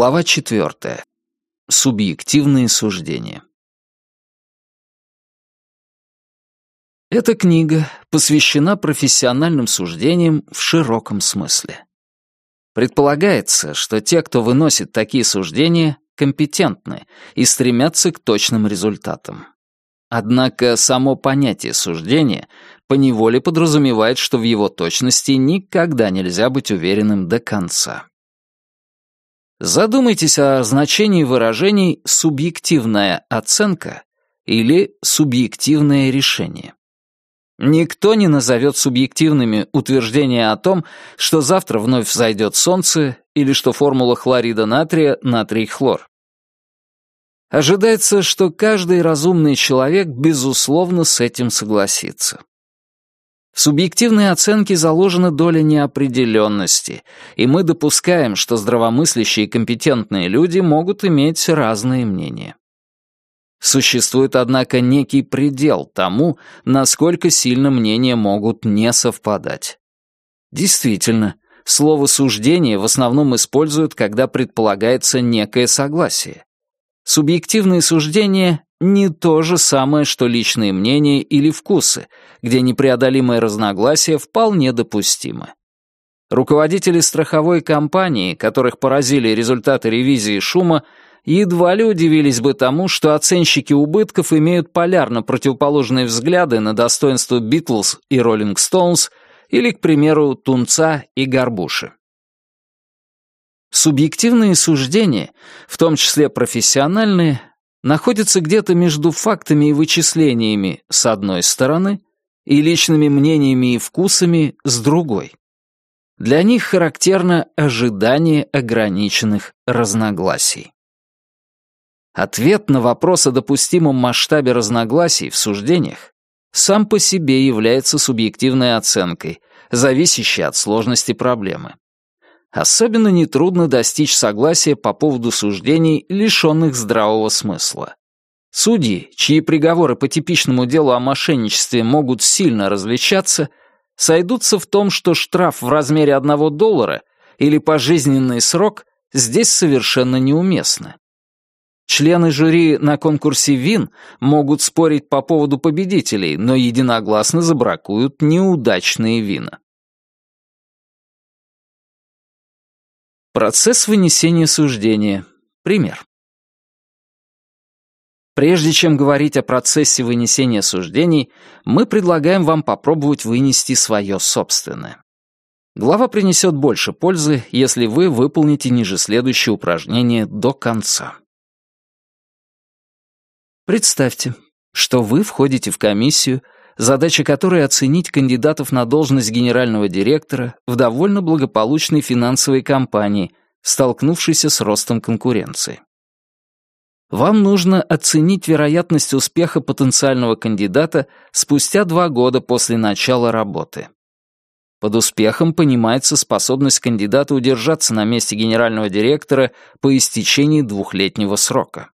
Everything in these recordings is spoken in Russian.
Глава четвертая. Субъективные суждения. Эта книга посвящена профессиональным суждениям в широком смысле. Предполагается, что те, кто выносит такие суждения, компетентны и стремятся к точным результатам. Однако само понятие суждения поневоле подразумевает, что в его точности никогда нельзя быть уверенным до конца. Задумайтесь о значении выражений «субъективная оценка» или «субъективное решение». Никто не назовет субъективными утверждения о том, что завтра вновь взойдет солнце или что формула хлорида натрия — натрий-хлор. Ожидается, что каждый разумный человек безусловно с этим согласится. В субъективной оценке заложена доля неопределенности, и мы допускаем, что здравомыслящие и компетентные люди могут иметь разные мнения. Существует, однако, некий предел тому, насколько сильно мнения могут не совпадать. Действительно, слово «суждение» в основном используют, когда предполагается некое согласие. Субъективные суждения — не то же самое, что личные мнения или вкусы, где непреодолимое разногласие вполне допустимо. Руководители страховой компании, которых поразили результаты ревизии шума, едва ли удивились бы тому, что оценщики убытков имеют полярно противоположные взгляды на достоинство Битлз и Роллинг Стоунс или, к примеру, Тунца и Горбуши. Субъективные суждения, в том числе профессиональные, находятся где-то между фактами и вычислениями с одной стороны и личными мнениями и вкусами с другой. Для них характерно ожидание ограниченных разногласий. Ответ на вопрос о допустимом масштабе разногласий в суждениях сам по себе является субъективной оценкой, зависящей от сложности проблемы. Особенно нетрудно достичь согласия по поводу суждений, лишенных здравого смысла. Судьи, чьи приговоры по типичному делу о мошенничестве могут сильно различаться, сойдутся в том, что штраф в размере одного доллара или пожизненный срок здесь совершенно неуместны. Члены жюри на конкурсе вин могут спорить по поводу победителей, но единогласно забракуют неудачные вина. Процесс вынесения суждения. Пример. Прежде чем говорить о процессе вынесения суждений, мы предлагаем вам попробовать вынести свое собственное. Глава принесет больше пользы, если вы выполните ниже следующее упражнение до конца. Представьте, что вы входите в комиссию, задача которой оценить кандидатов на должность генерального директора в довольно благополучной финансовой компании, столкнувшейся с ростом конкуренции. Вам нужно оценить вероятность успеха потенциального кандидата спустя два года после начала работы. Под успехом понимается способность кандидата удержаться на месте генерального директора по истечении двухлетнего срока.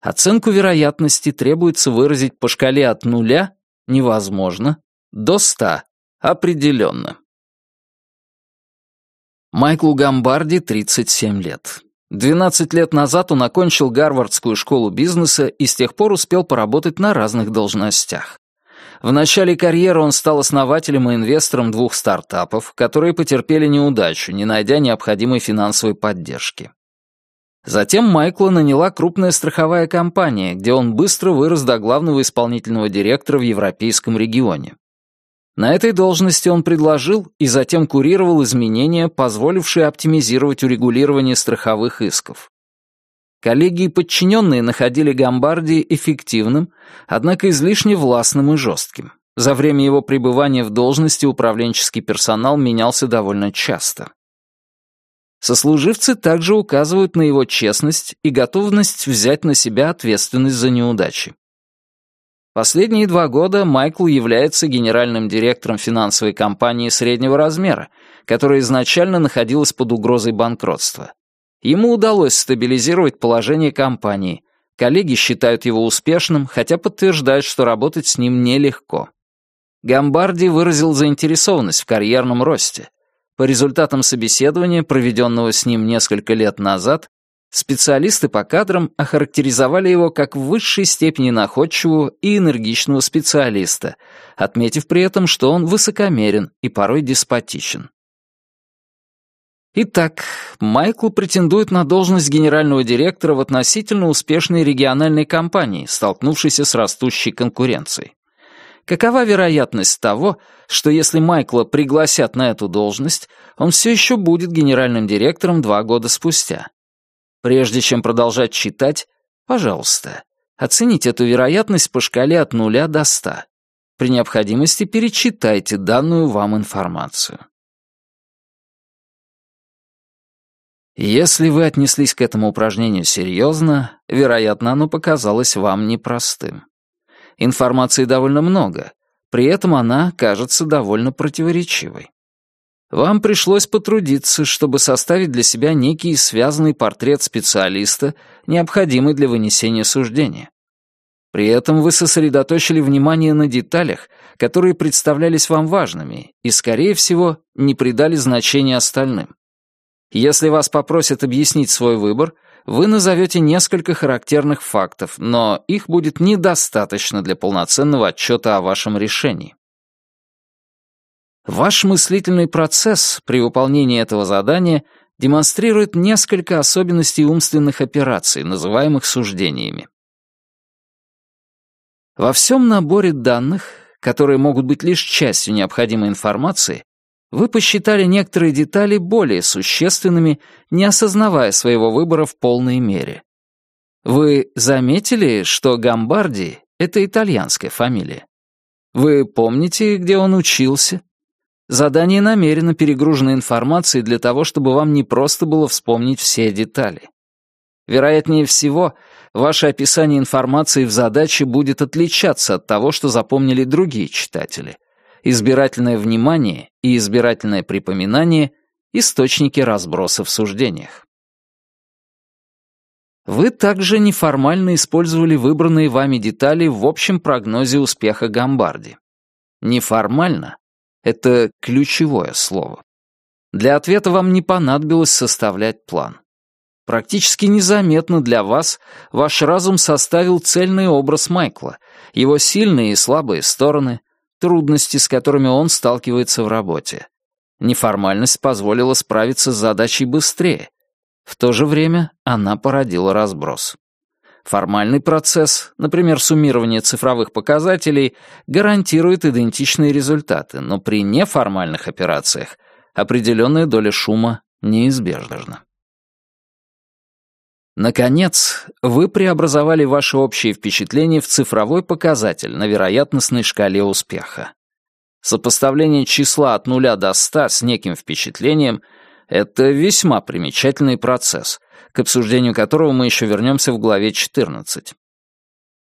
Оценку вероятности требуется выразить по шкале от нуля невозможно до ста определенно. Майклу Гамбарди 37 лет. 12 лет назад он окончил Гарвардскую школу бизнеса и с тех пор успел поработать на разных должностях. В начале карьеры он стал основателем и инвестором двух стартапов, которые потерпели неудачу, не найдя необходимой финансовой поддержки. Затем Майкла наняла крупная страховая компания, где он быстро вырос до главного исполнительного директора в европейском регионе. На этой должности он предложил и затем курировал изменения, позволившие оптимизировать урегулирование страховых исков. Коллеги и подчиненные находили Гамбарди эффективным, однако излишне властным и жестким. За время его пребывания в должности управленческий персонал менялся довольно часто. Сослуживцы также указывают на его честность и готовность взять на себя ответственность за неудачи. Последние два года Майкл является генеральным директором финансовой компании среднего размера, которая изначально находилась под угрозой банкротства. Ему удалось стабилизировать положение компании. Коллеги считают его успешным, хотя подтверждают, что работать с ним нелегко. Гамбарди выразил заинтересованность в карьерном росте. По результатам собеседования, проведенного с ним несколько лет назад, специалисты по кадрам охарактеризовали его как в высшей степени находчивого и энергичного специалиста, отметив при этом, что он высокомерен и порой деспотичен. Итак, Майкл претендует на должность генерального директора в относительно успешной региональной компании, столкнувшейся с растущей конкуренцией. Какова вероятность того, что если Майкла пригласят на эту должность, он все еще будет генеральным директором два года спустя? Прежде чем продолжать читать, пожалуйста, оцените эту вероятность по шкале от нуля до ста. При необходимости перечитайте данную вам информацию. Если вы отнеслись к этому упражнению серьезно, вероятно, оно показалось вам непростым. Информации довольно много, при этом она кажется довольно противоречивой. Вам пришлось потрудиться, чтобы составить для себя некий связанный портрет специалиста, необходимый для вынесения суждения. При этом вы сосредоточили внимание на деталях, которые представлялись вам важными, и, скорее всего, не придали значения остальным. Если вас попросят объяснить свой выбор, вы назовете несколько характерных фактов, но их будет недостаточно для полноценного отчета о вашем решении. Ваш мыслительный процесс при выполнении этого задания демонстрирует несколько особенностей умственных операций, называемых суждениями. Во всем наборе данных, которые могут быть лишь частью необходимой информации, вы посчитали некоторые детали более существенными, не осознавая своего выбора в полной мере. Вы заметили, что Гамбарди — это итальянская фамилия? Вы помните, где он учился? Задание намеренно перегружено информацией для того, чтобы вам не просто было вспомнить все детали. Вероятнее всего, ваше описание информации в задаче будет отличаться от того, что запомнили другие читатели — избирательное внимание и избирательное припоминание — источники разброса в суждениях. Вы также неформально использовали выбранные вами детали в общем прогнозе успеха Гамбарди. Неформально — это ключевое слово. Для ответа вам не понадобилось составлять план. Практически незаметно для вас ваш разум составил цельный образ Майкла, его сильные и слабые стороны, трудности, с которыми он сталкивается в работе. Неформальность позволила справиться с задачей быстрее. В то же время она породила разброс. Формальный процесс, например, суммирование цифровых показателей, гарантирует идентичные результаты, но при неформальных операциях определенная доля шума неизбежна. Наконец, вы преобразовали ваши общие впечатления в цифровой показатель на вероятностной шкале успеха. Сопоставление числа от 0 до 100 с неким впечатлением — это весьма примечательный процесс, к обсуждению которого мы еще вернемся в главе 14.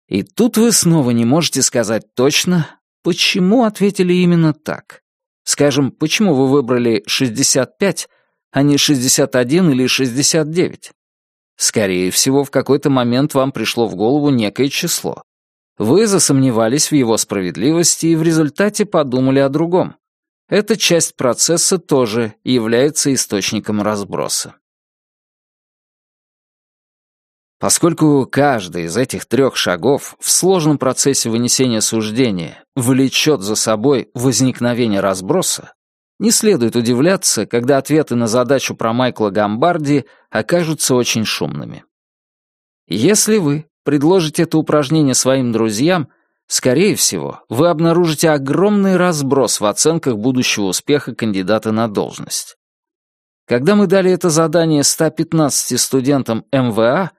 И тут вы снова не можете сказать точно, почему ответили именно так. Скажем, почему вы выбрали 65, а не 61 или 69? Скорее всего, в какой-то момент вам пришло в голову некое число. Вы засомневались в его справедливости и в результате подумали о другом. Эта часть процесса тоже является источником разброса. Поскольку каждый из этих трех шагов в сложном процессе вынесения суждения влечет за собой возникновение разброса, не следует удивляться, когда ответы на задачу про Майкла Гамбарди окажутся очень шумными. Если вы предложите это упражнение своим друзьям, скорее всего, вы обнаружите огромный разброс в оценках будущего успеха кандидата на должность. Когда мы дали это задание 115 студентам МВА,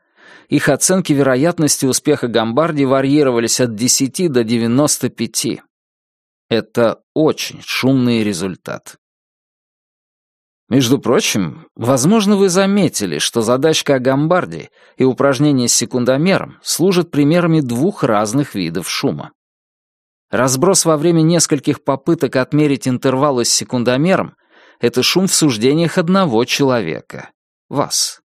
их оценки вероятности успеха Гамбарди варьировались от 10 до 95. Это очень шумный результат. Между прочим, возможно, вы заметили, что задачка о гамбарде и упражнение с секундомером служат примерами двух разных видов шума. Разброс во время нескольких попыток отмерить интервалы с секундомером — это шум в суждениях одного человека — вас.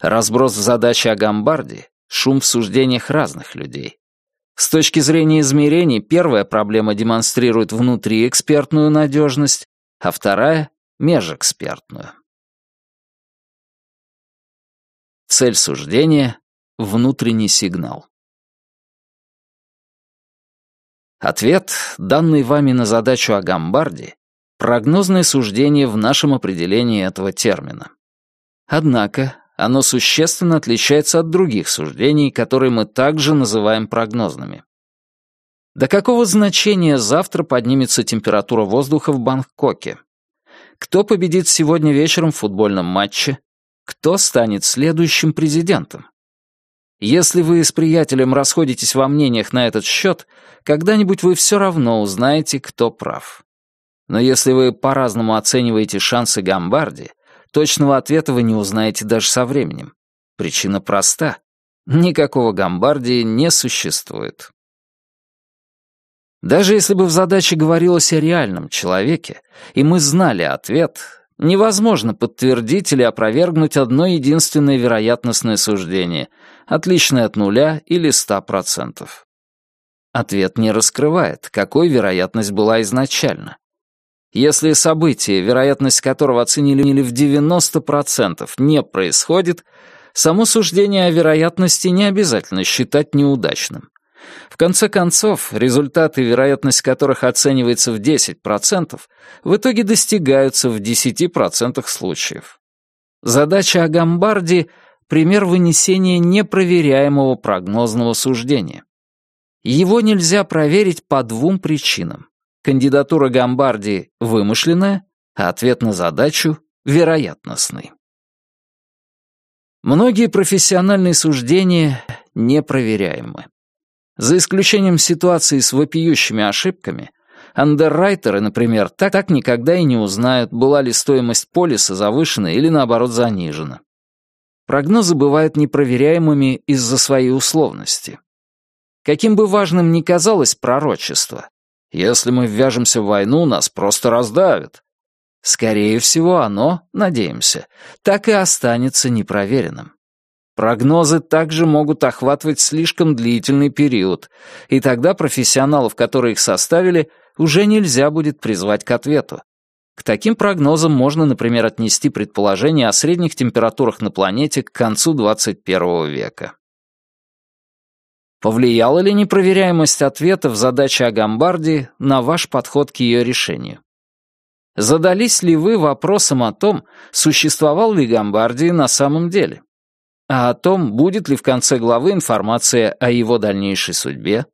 Разброс в задаче о гамбарде — шум в суждениях разных людей. С точки зрения измерений, первая проблема демонстрирует внутриэкспертную надежность, а вторая межэкспертную. Цель суждения — внутренний сигнал. Ответ, данный вами на задачу о Гамбарде, прогнозное суждение в нашем определении этого термина. Однако оно существенно отличается от других суждений, которые мы также называем прогнозными. До какого значения завтра поднимется температура воздуха в Бангкоке? Кто победит сегодня вечером в футбольном матче? Кто станет следующим президентом? Если вы с приятелем расходитесь во мнениях на этот счет, когда-нибудь вы все равно узнаете, кто прав. Но если вы по-разному оцениваете шансы Гамбарди, точного ответа вы не узнаете даже со временем. Причина проста. Никакого Гамбарди не существует. Даже если бы в задаче говорилось о реальном человеке, и мы знали ответ, невозможно подтвердить или опровергнуть одно единственное вероятностное суждение, отличное от нуля или ста процентов. Ответ не раскрывает, какой вероятность была изначально. Если событие, вероятность которого оценили в 90%, не происходит, само суждение о вероятности не обязательно считать неудачным. В конце концов, результаты, вероятность которых оценивается в 10%, в итоге достигаются в 10% случаев. Задача о Гамбарде — пример вынесения непроверяемого прогнозного суждения. Его нельзя проверить по двум причинам. Кандидатура Гамбарди вымышленная, а ответ на задачу — вероятностный. Многие профессиональные суждения непроверяемы. За исключением ситуации с вопиющими ошибками, андеррайтеры, например, так, так никогда и не узнают, была ли стоимость полиса завышена или, наоборот, занижена. Прогнозы бывают непроверяемыми из-за своей условности. Каким бы важным ни казалось пророчество, если мы ввяжемся в войну, нас просто раздавят. Скорее всего, оно, надеемся, так и останется непроверенным. Прогнозы также могут охватывать слишком длительный период, и тогда профессионалов, которые их составили, уже нельзя будет призвать к ответу. К таким прогнозам можно, например, отнести предположение о средних температурах на планете к концу 21 века. Повлияла ли непроверяемость ответа в задаче о Гамбарде на ваш подход к ее решению? Задались ли вы вопросом о том, существовал ли Гамбарди на самом деле? а о том, будет ли в конце главы информация о его дальнейшей судьбе.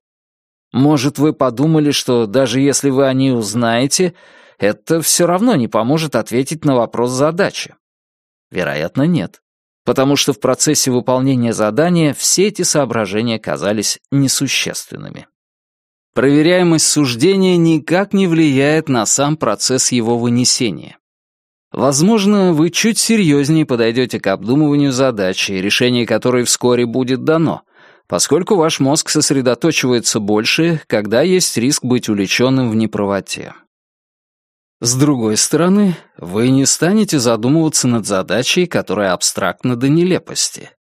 Может, вы подумали, что даже если вы о ней узнаете, это все равно не поможет ответить на вопрос задачи? Вероятно, нет. Потому что в процессе выполнения задания все эти соображения казались несущественными. Проверяемость суждения никак не влияет на сам процесс его вынесения. Возможно, вы чуть серьезнее подойдете к обдумыванию задачи, решение которой вскоре будет дано, поскольку ваш мозг сосредоточивается больше, когда есть риск быть увлеченным в неправоте. С другой стороны, вы не станете задумываться над задачей, которая абстрактна до нелепости.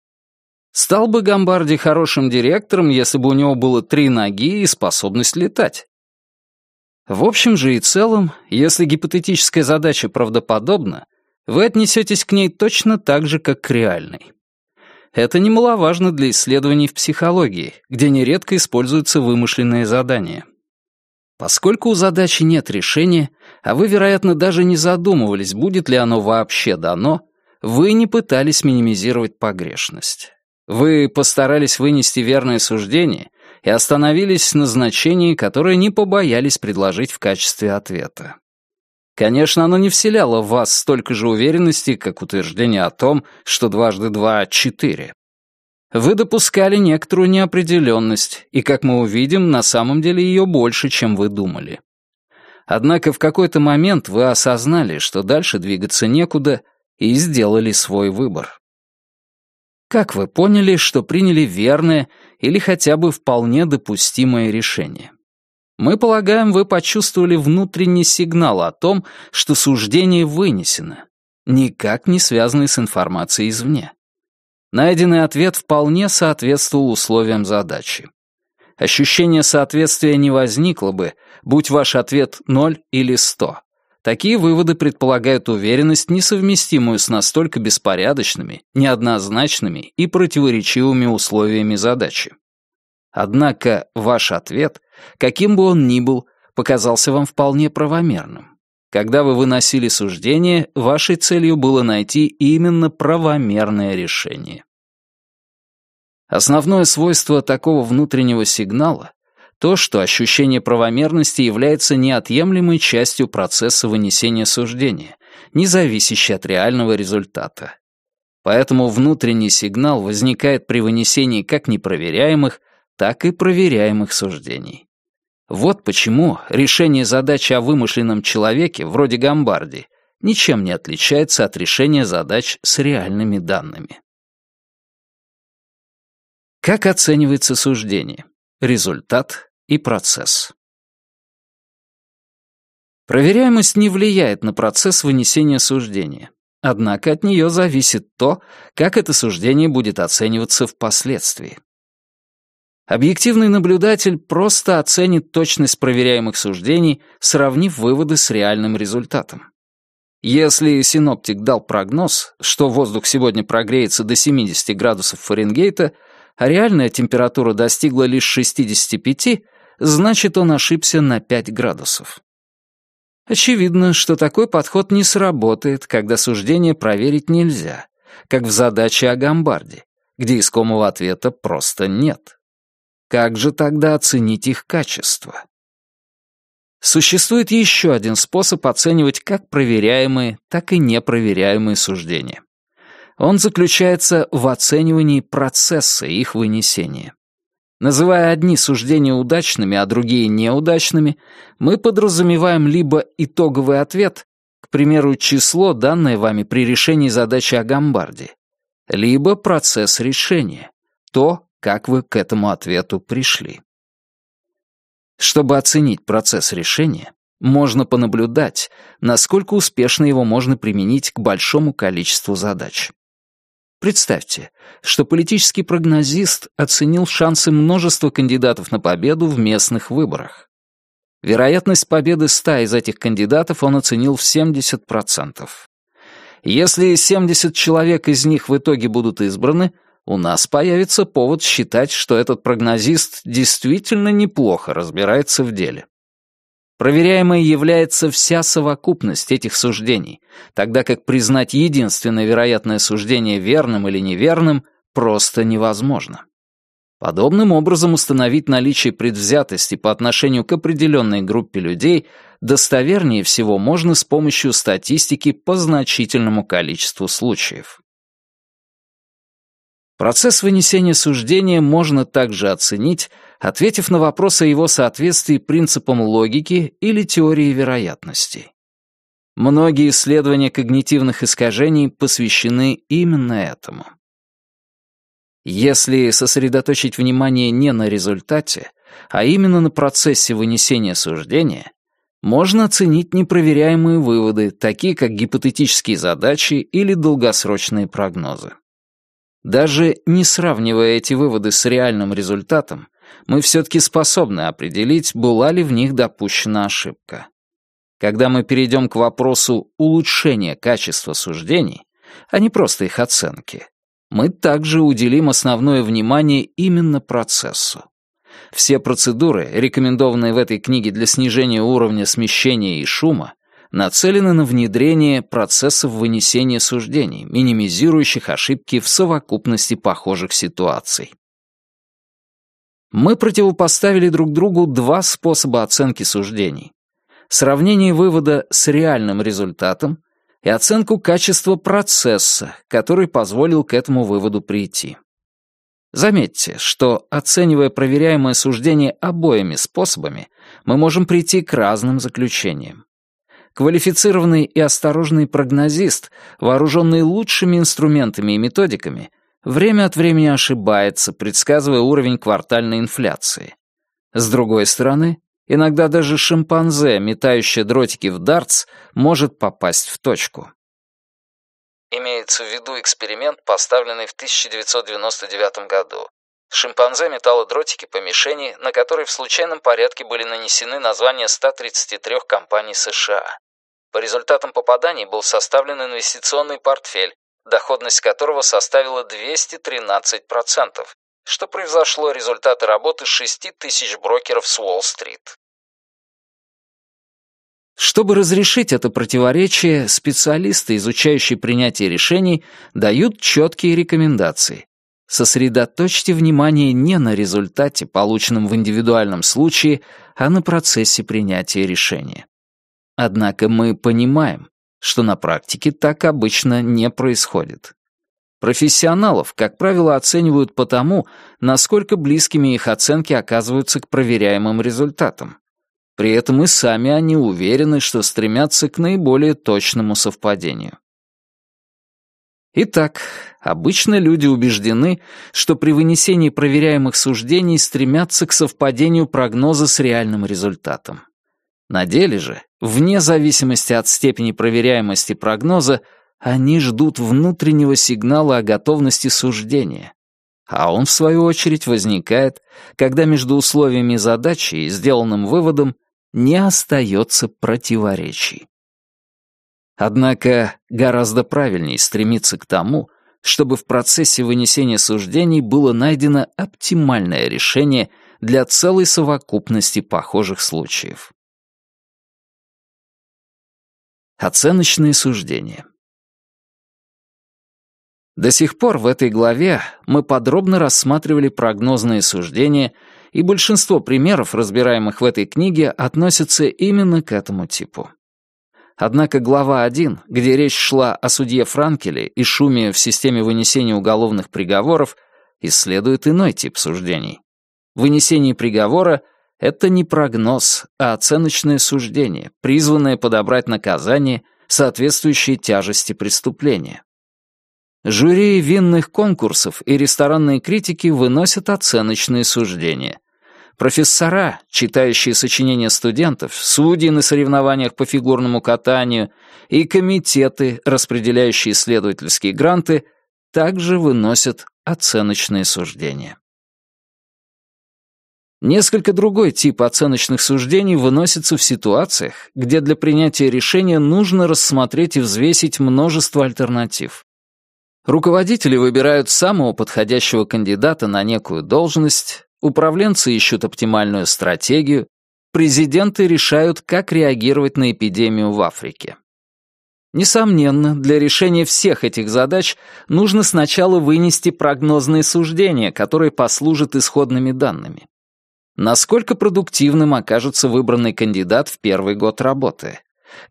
Стал бы Гамбарди хорошим директором, если бы у него было три ноги и способность летать. В общем же и целом, если гипотетическая задача правдоподобна, вы отнесетесь к ней точно так же, как к реальной. Это немаловажно для исследований в психологии, где нередко используются вымышленные задания. Поскольку у задачи нет решения, а вы, вероятно, даже не задумывались, будет ли оно вообще дано, вы не пытались минимизировать погрешность. Вы постарались вынести верное суждение и остановились на значении, которое не побоялись предложить в качестве ответа. Конечно, оно не вселяло в вас столько же уверенности, как утверждение о том, что дважды два — четыре. Вы допускали некоторую неопределенность, и, как мы увидим, на самом деле ее больше, чем вы думали. Однако в какой-то момент вы осознали, что дальше двигаться некуда, и сделали свой выбор. Как вы поняли, что приняли верное или хотя бы вполне допустимое решение? Мы полагаем, вы почувствовали внутренний сигнал о том, что суждение вынесено, никак не связанный с информацией извне. Найденный ответ вполне соответствовал условиям задачи. Ощущение соответствия не возникло бы, будь ваш ответ 0 или 100, Такие выводы предполагают уверенность, несовместимую с настолько беспорядочными, неоднозначными и противоречивыми условиями задачи. Однако ваш ответ, каким бы он ни был, показался вам вполне правомерным. Когда вы выносили суждение, вашей целью было найти именно правомерное решение. Основное свойство такого внутреннего сигнала — то, что ощущение правомерности является неотъемлемой частью процесса вынесения суждения, не зависящей от реального результата. Поэтому внутренний сигнал возникает при вынесении как непроверяемых, так и проверяемых суждений. Вот почему решение задачи о вымышленном человеке, вроде Гамбарди, ничем не отличается от решения задач с реальными данными. Как оценивается суждение? Результат и процесс. Проверяемость не влияет на процесс вынесения суждения. Однако от нее зависит то, как это суждение будет оцениваться впоследствии. Объективный наблюдатель просто оценит точность проверяемых суждений, сравнив выводы с реальным результатом. Если синоптик дал прогноз, что воздух сегодня прогреется до 70 градусов Фаренгейта, а реальная температура достигла лишь 65, значит, он ошибся на 5 градусов. Очевидно, что такой подход не сработает, когда суждение проверить нельзя, как в задаче о Гамбарде, где искомого ответа просто нет. Как же тогда оценить их качество? Существует еще один способ оценивать как проверяемые, так и непроверяемые суждения. Он заключается в оценивании процесса их вынесения. Называя одни суждения удачными, а другие неудачными, мы подразумеваем либо итоговый ответ, к примеру, число, данное вами при решении задачи о Гамбарде, либо процесс решения, то, как вы к этому ответу пришли. Чтобы оценить процесс решения, можно понаблюдать, насколько успешно его можно применить к большому количеству задач. Представьте, что политический прогнозист оценил шансы множества кандидатов на победу в местных выборах. Вероятность победы 100 из этих кандидатов он оценил в 70%. Если 70 человек из них в итоге будут избраны, у нас появится повод считать, что этот прогнозист действительно неплохо разбирается в деле. Проверяемой является вся совокупность этих суждений, тогда как признать единственное вероятное суждение верным или неверным просто невозможно. Подобным образом установить наличие предвзятости по отношению к определенной группе людей достовернее всего можно с помощью статистики по значительному количеству случаев. Процесс вынесения суждения можно также оценить, ответив на вопрос о его соответствии принципам логики или теории вероятности. Многие исследования когнитивных искажений посвящены именно этому. Если сосредоточить внимание не на результате, а именно на процессе вынесения суждения, можно оценить непроверяемые выводы, такие как гипотетические задачи или долгосрочные прогнозы. Даже не сравнивая эти выводы с реальным результатом, мы все-таки способны определить, была ли в них допущена ошибка. Когда мы перейдем к вопросу улучшения качества суждений, а не просто их оценки, мы также уделим основное внимание именно процессу. Все процедуры, рекомендованные в этой книге для снижения уровня смещения и шума, нацелены на внедрение процессов вынесения суждений, минимизирующих ошибки в совокупности похожих ситуаций. Мы противопоставили друг другу два способа оценки суждений. Сравнение вывода с реальным результатом и оценку качества процесса, который позволил к этому выводу прийти. Заметьте, что, оценивая проверяемое суждение обоими способами, мы можем прийти к разным заключениям. Квалифицированный и осторожный прогнозист, вооруженный лучшими инструментами и методиками, время от времени ошибается, предсказывая уровень квартальной инфляции. С другой стороны, иногда даже шимпанзе, метающее дротики в дартс, может попасть в точку. Имеется в виду эксперимент, поставленный в 1999 году. Шимпанзе метало дротики по мишени, на которой в случайном порядке были нанесены названия 133 компаний США. По результатам попаданий был составлен инвестиционный портфель, доходность которого составила 213%, что превзошло результаты работы 6 тысяч брокеров с Уолл-стрит. Чтобы разрешить это противоречие, специалисты, изучающие принятие решений, дают четкие рекомендации. Сосредоточьте внимание не на результате, полученном в индивидуальном случае, а на процессе принятия решения. Однако мы понимаем, что на практике так обычно не происходит. Профессионалов, как правило, оценивают по тому, насколько близкими их оценки оказываются к проверяемым результатам. При этом и сами они уверены, что стремятся к наиболее точному совпадению. Итак, обычно люди убеждены, что при вынесении проверяемых суждений стремятся к совпадению прогноза с реальным результатом. На деле же, вне зависимости от степени проверяемости прогноза, они ждут внутреннего сигнала о готовности суждения. А он, в свою очередь, возникает, когда между условиями задачи и сделанным выводом не остается противоречий. Однако гораздо правильнее стремиться к тому, чтобы в процессе вынесения суждений было найдено оптимальное решение для целой совокупности похожих случаев. Оценочные суждения. До сих пор в этой главе мы подробно рассматривали прогнозные суждения, и большинство примеров, разбираемых в этой книге, относятся именно к этому типу. Однако глава 1, где речь шла о судье Франкеле и шуме в системе вынесения уголовных приговоров, исследует иной тип суждений. Вынесение приговора — это не прогноз, а оценочное суждение, призванное подобрать наказание, соответствующее тяжести преступления. Жюри винных конкурсов и ресторанные критики выносят оценочные суждения. Профессора, читающие сочинения студентов, судьи на соревнованиях по фигурному катанию и комитеты, распределяющие исследовательские гранты, также выносят оценочные суждения. Несколько другой тип оценочных суждений выносится в ситуациях, где для принятия решения нужно рассмотреть и взвесить множество альтернатив. Руководители выбирают самого подходящего кандидата на некую должность, управленцы ищут оптимальную стратегию, президенты решают, как реагировать на эпидемию в Африке. Несомненно, для решения всех этих задач нужно сначала вынести прогнозные суждения, которые послужат исходными данными. Насколько продуктивным окажется выбранный кандидат в первый год работы?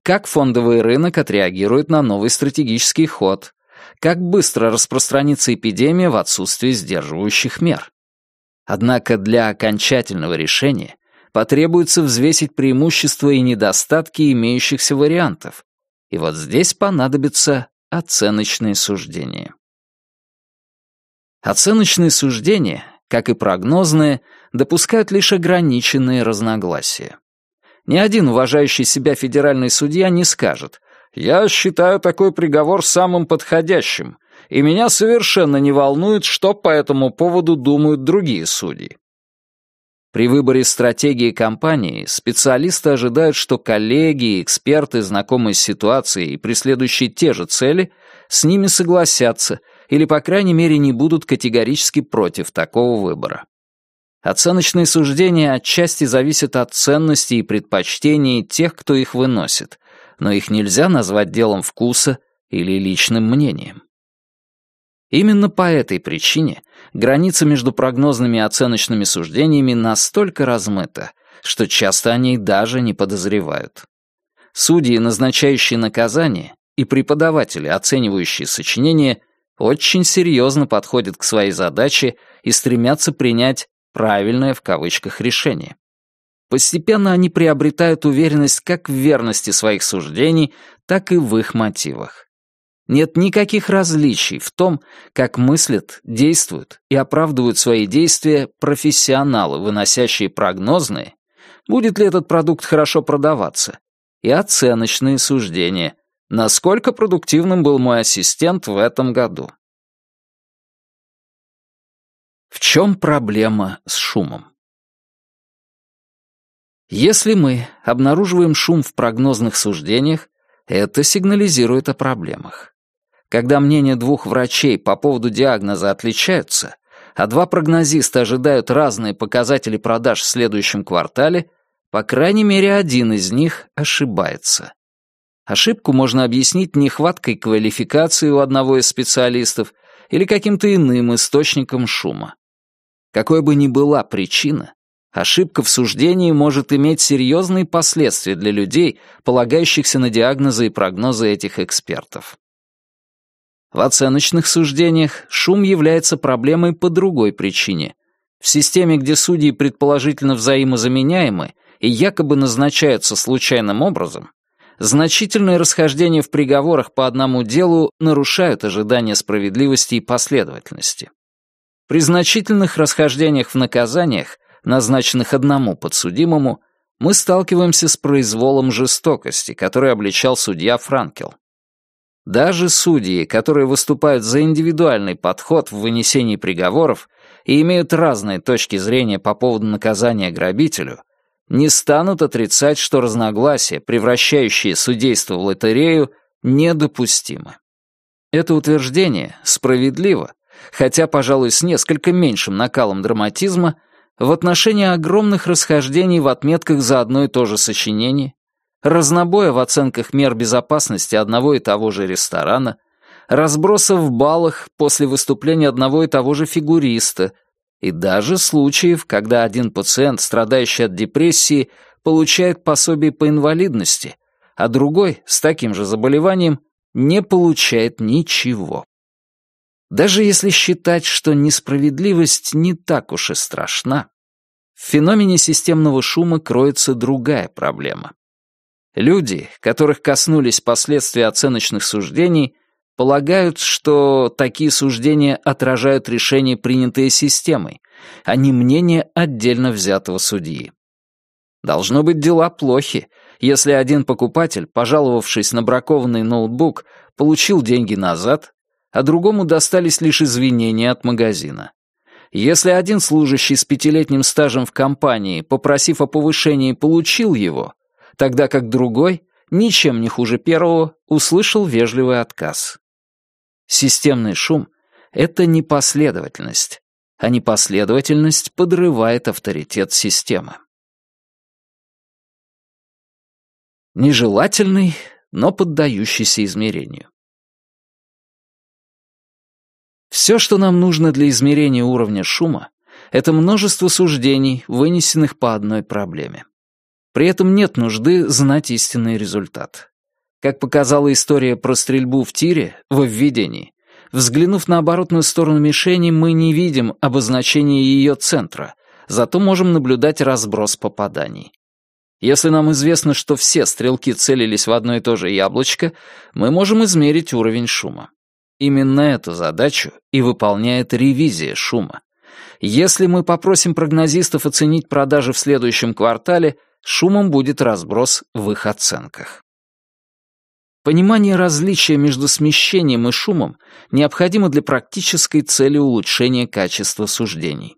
Как фондовый рынок отреагирует на новый стратегический ход? как быстро распространится эпидемия в отсутствии сдерживающих мер. Однако для окончательного решения потребуется взвесить преимущества и недостатки имеющихся вариантов, и вот здесь понадобится оценочные суждения. Оценочные суждения, как и прогнозные, допускают лишь ограниченные разногласия. Ни один уважающий себя федеральный судья не скажет я считаю такой приговор самым подходящим, и меня совершенно не волнует, что по этому поводу думают другие судьи. При выборе стратегии компании специалисты ожидают, что коллеги эксперты, знакомые с ситуацией и преследующие те же цели, с ними согласятся или, по крайней мере, не будут категорически против такого выбора. Оценочные суждения отчасти зависят от ценностей и предпочтений тех, кто их выносит, но их нельзя назвать делом вкуса или личным мнением. Именно по этой причине граница между прогнозными и оценочными суждениями настолько размыта, что часто они даже не подозревают. Судьи, назначающие наказание, и преподаватели, оценивающие сочинения, очень серьезно подходят к своей задаче и стремятся принять «правильное» в кавычках решение. Постепенно они приобретают уверенность как в верности своих суждений, так и в их мотивах. Нет никаких различий в том, как мыслят, действуют и оправдывают свои действия профессионалы, выносящие прогнозные, будет ли этот продукт хорошо продаваться, и оценочные суждения, насколько продуктивным был мой ассистент в этом году. В чем проблема с шумом? Если мы обнаруживаем шум в прогнозных суждениях, Это сигнализирует о проблемах. Когда мнения двух врачей по поводу диагноза отличаются, а два прогнозиста ожидают разные показатели продаж в следующем квартале, по крайней мере один из них ошибается. Ошибку можно объяснить нехваткой квалификации у одного из специалистов или каким-то иным источником шума. Какой бы ни была причина, ошибка в суждении может иметь серьезные последствия для людей, полагающихся на диагнозы и прогнозы этих экспертов. В оценочных суждениях шум является проблемой по другой причине. В системе, где судьи предположительно взаимозаменяемы и якобы назначаются случайным образом, значительные расхождения в приговорах по одному делу нарушают ожидания справедливости и последовательности. При значительных расхождениях в наказаниях, назначенных одному подсудимому, мы сталкиваемся с произволом жестокости, который обличал судья Франкел. Даже судьи, которые выступают за индивидуальный подход в вынесении приговоров и имеют разные точки зрения по поводу наказания грабителю, не станут отрицать, что разногласия, превращающие судейство в лотерею, недопустимы. Это утверждение справедливо, хотя, пожалуй, с несколько меньшим накалом драматизма, в отношении огромных расхождений в отметках за одно и то же сочинение, разнобоя в оценках мер безопасности одного и того же ресторана, разброса в баллах после выступления одного и того же фигуриста, и даже случаев, когда один пациент, страдающий от депрессии, получает пособие по инвалидности, а другой с таким же заболеванием не получает ничего. Даже если считать, что несправедливость не так уж и страшна, в феномене системного шума кроется другая проблема. Люди, которых коснулись последствия оценочных суждений, полагают, что такие суждения отражают решения, принятые системой, а не мнение отдельно взятого судьи. Должно быть, дела плохи, если один покупатель, пожаловавшись на бракованный ноутбук, получил деньги назад, а другому достались лишь извинения от магазина. Если один служащий с пятилетним стажем в компании, попросив о повышении, получил его, тогда как другой, ничем не хуже первого, услышал вежливый отказ. Системный шум — это непоследовательность, а непоследовательность подрывает авторитет системы. Нежелательный, но поддающийся измерению. Все, что нам нужно для измерения уровня шума, это множество суждений, вынесенных по одной проблеме. При этом нет нужды знать истинный результат. Как показала история про стрельбу в тире во введении, взглянув на оборотную сторону мишени, мы не видим обозначения ее центра, зато можем наблюдать разброс попаданий. Если нам известно, что все стрелки целились в одно и то же яблочко, мы можем измерить уровень шума. Именно эту задачу и выполняет ревизия шума. Если мы попросим прогнозистов оценить продажи в следующем квартале — шумом будет разброс в их оценках. Понимание различия между смещением и шумом необходимо для практической цели улучшения качества суждений.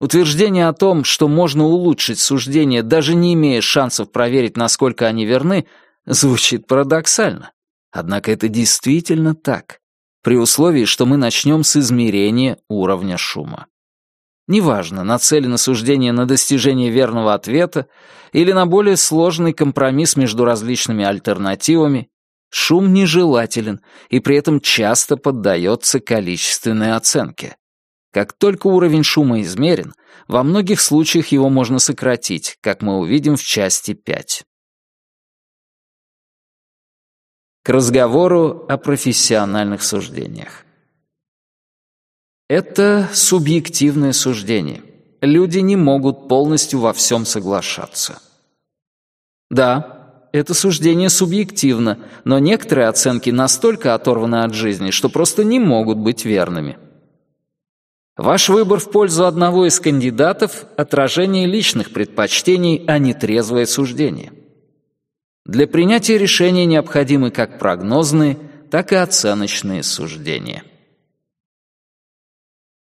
Утверждение о том, что можно улучшить суждения, даже не имея шансов проверить, насколько они верны, звучит парадоксально. Однако это действительно так, при условии, что мы начнем с измерения уровня шума. Неважно, нацелено суждение на достижение верного ответа или на более сложный компромисс между различными альтернативами, шум нежелателен и при этом часто поддается количественной оценке. Как только уровень шума измерен, во многих случаях его можно сократить, как мы увидим в части 5. К разговору о профессиональных суждениях. Это субъективное суждение. Люди не могут полностью во всем соглашаться. Да, это суждение субъективно, но некоторые оценки настолько оторваны от жизни, что просто не могут быть верными. Ваш выбор в пользу одного из кандидатов — отражение личных предпочтений, а не трезвое суждение. Для принятия решения необходимы как прогнозные, так и оценочные суждения.